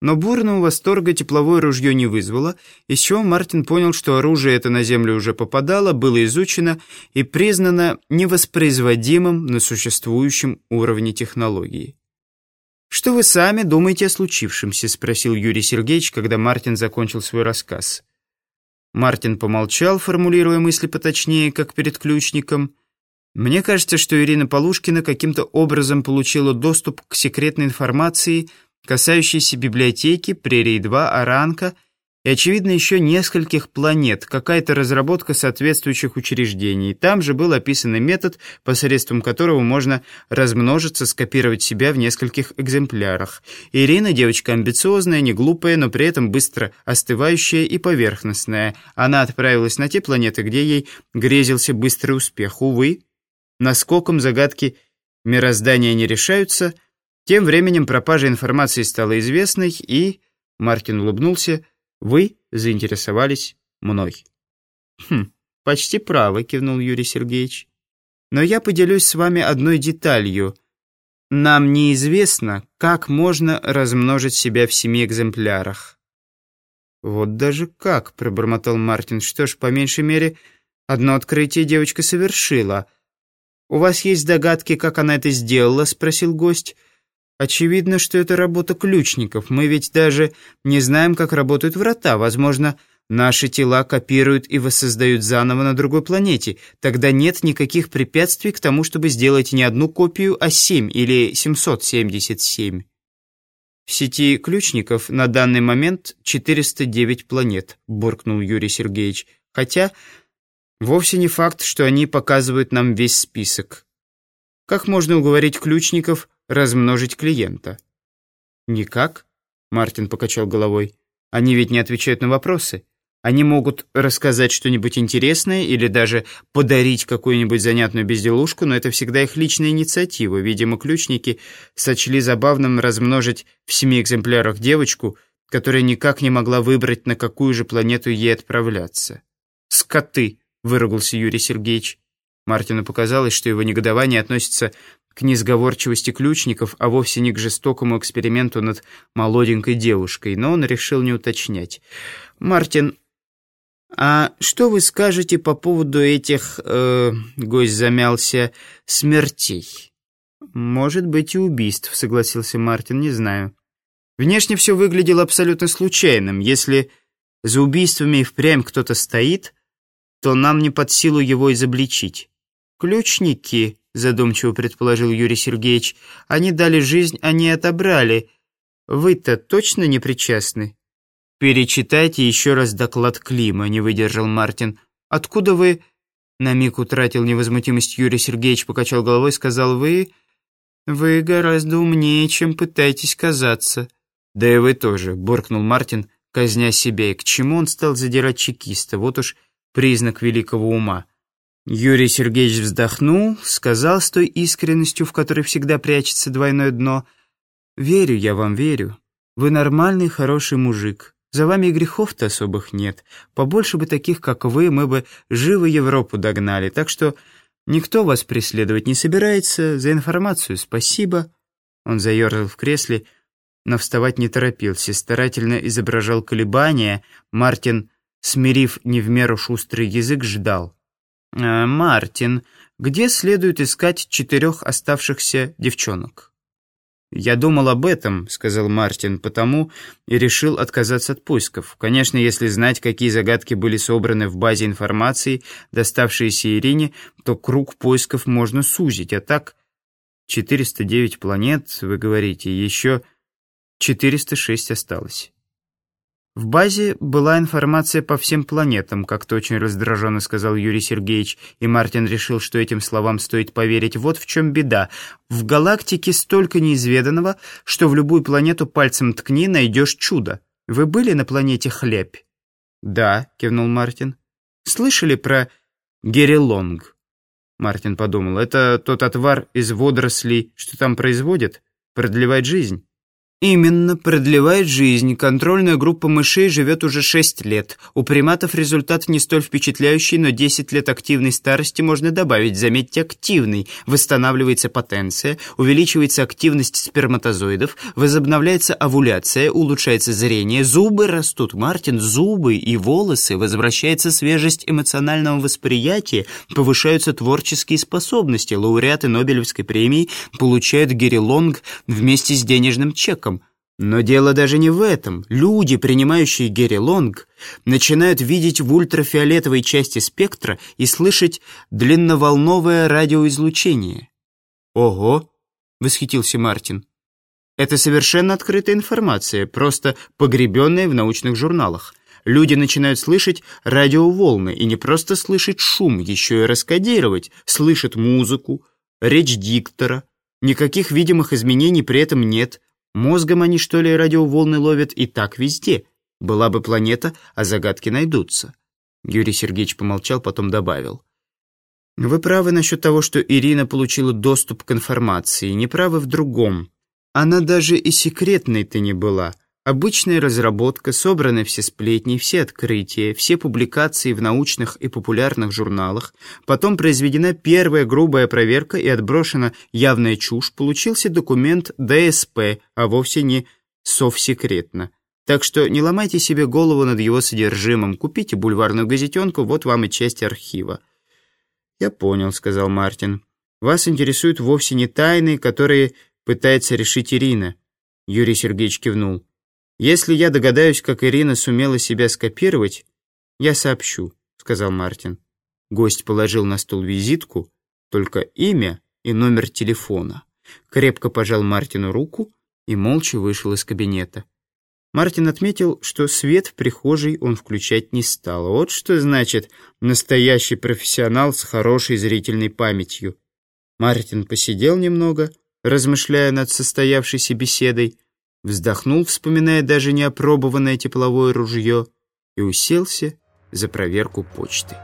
Но бурного восторга тепловое ружье не вызвало, из чего Мартин понял, что оружие это на Землю уже попадало, было изучено и признано невоспроизводимым на существующем уровне технологии. «Что вы сами думаете о случившемся?» — спросил Юрий Сергеевич, когда Мартин закончил свой рассказ. Мартин помолчал, формулируя мысли поточнее, как перед ключником. «Мне кажется, что Ирина Полушкина каким-то образом получила доступ к секретной информации — касающиеся библиотеки, Прерий-2, Аранка и, очевидно, еще нескольких планет, какая-то разработка соответствующих учреждений. Там же был описан метод, посредством которого можно размножиться, скопировать себя в нескольких экземплярах. Ирина девочка амбициозная, не глупая, но при этом быстро остывающая и поверхностная. Она отправилась на те планеты, где ей грезился быстрый успех. Увы, наскоком загадки мироздания не решаются – тем временем пропажа информации стала известной, и, Мартин улыбнулся, вы заинтересовались мной. Хм, почти правы, кивнул Юрий Сергеевич. Но я поделюсь с вами одной деталью. Нам неизвестно, как можно размножить себя в семи экземплярах. Вот даже как, пробормотал Мартин. Что ж, по меньшей мере, одно открытие девочка совершила. У вас есть догадки, как она это сделала? спросил гость. Очевидно, что это работа ключников. Мы ведь даже не знаем, как работают врата. Возможно, наши тела копируют и воссоздают заново на другой планете. Тогда нет никаких препятствий к тому, чтобы сделать не одну копию, а семь или 777. В сети ключников на данный момент 409 планет, буркнул Юрий Сергеевич. Хотя вовсе не факт, что они показывают нам весь список. Как можно уговорить ключников размножить клиента. «Никак?» — Мартин покачал головой. «Они ведь не отвечают на вопросы. Они могут рассказать что-нибудь интересное или даже подарить какую-нибудь занятную безделушку, но это всегда их личная инициатива. Видимо, ключники сочли забавным размножить в семи экземплярах девочку, которая никак не могла выбрать, на какую же планету ей отправляться. «Скоты!» — выругался Юрий Сергеевич. Мартину показалось, что его негодование относится к несговорчивости ключников, а вовсе не к жестокому эксперименту над молоденькой девушкой, но он решил не уточнять. «Мартин, а что вы скажете по поводу этих, э, гость замялся, смертей?» «Может быть и убийств», — согласился Мартин, не знаю. Внешне все выглядело абсолютно случайным. Если за убийствами и впрямь кто-то стоит, то нам не под силу его изобличить. Ключники задумчиво предположил Юрий Сергеевич. «Они дали жизнь, они отобрали. Вы-то точно не причастны?» «Перечитайте еще раз доклад Клима», — не выдержал Мартин. «Откуда вы...» На миг утратил невозмутимость Юрий Сергеевич, покачал головой, сказал «Вы...» «Вы гораздо умнее, чем пытаетесь казаться». «Да и вы тоже», — буркнул Мартин, казня себя. И к чему он стал задирать чекиста? Вот уж признак великого ума. Юрий Сергеевич вздохнул, сказал с той искренностью, в которой всегда прячется двойное дно. «Верю я вам, верю. Вы нормальный, хороший мужик. За вами и грехов-то особых нет. Побольше бы таких, как вы, мы бы живо Европу догнали. Так что никто вас преследовать не собирается. За информацию спасибо». Он заерзал в кресле, но вставать не торопился. Старательно изображал колебания. Мартин, смирив не в меру шустрый язык, ждал. Э, «Мартин, где следует искать четырех оставшихся девчонок?» «Я думал об этом», — сказал Мартин, «потому и решил отказаться от поисков. Конечно, если знать, какие загадки были собраны в базе информации, доставшиеся Ирине, то круг поисков можно сузить, а так 409 планет, вы говорите, еще 406 осталось». В базе была информация по всем планетам, как-то очень раздраженно сказал Юрий Сергеевич, и Мартин решил, что этим словам стоит поверить. Вот в чем беда. В галактике столько неизведанного, что в любую планету пальцем ткни, найдешь чудо. Вы были на планете Хлеб? Да, кивнул Мартин. Слышали про Герелонг? Мартин подумал, это тот отвар из водорослей, что там производят? Продлевает жизнь? Именно, продлевает жизнь. Контрольная группа мышей живет уже 6 лет. У приматов результат не столь впечатляющий, но 10 лет активной старости можно добавить. Заметьте, активный. Восстанавливается потенция, увеличивается активность сперматозоидов, возобновляется овуляция, улучшается зрение, зубы растут. Мартин, зубы и волосы, возвращается свежесть эмоционального восприятия, повышаются творческие способности. Лауреаты Нобелевской премии получают герилонг вместе с денежным чеком. Но дело даже не в этом. Люди, принимающие Герри Лонг, начинают видеть в ультрафиолетовой части спектра и слышать длинноволновое радиоизлучение. «Ого!» — восхитился Мартин. «Это совершенно открытая информация, просто погребенная в научных журналах. Люди начинают слышать радиоволны, и не просто слышать шум, еще и раскодировать, слышат музыку, речь диктора. Никаких видимых изменений при этом нет». Мозгом они, что ли, радиоволны ловят и так везде. Была бы планета, а загадки найдутся. Юрий Сергеевич помолчал, потом добавил. Вы правы насчет того, что Ирина получила доступ к информации. Не правы в другом. Она даже и секретной-то не была. Обычная разработка, собраны все сплетни, все открытия, все публикации в научных и популярных журналах, потом произведена первая грубая проверка и отброшена явная чушь, получился документ ДСП, а вовсе не совсекретно. Так что не ломайте себе голову над его содержимым, купите бульварную газетенку, вот вам и часть архива. «Я понял», — сказал Мартин. «Вас интересуют вовсе не тайны, которые пытается решить Ирина». Юрий Сергеевич кивнул. «Если я догадаюсь, как Ирина сумела себя скопировать, я сообщу», — сказал Мартин. Гость положил на стол визитку, только имя и номер телефона. Крепко пожал Мартину руку и молча вышел из кабинета. Мартин отметил, что свет в прихожей он включать не стал. Вот что значит настоящий профессионал с хорошей зрительной памятью. Мартин посидел немного, размышляя над состоявшейся беседой, вздохнул, вспоминая даже неопробованное тепловое ружье, и уселся за проверку почты.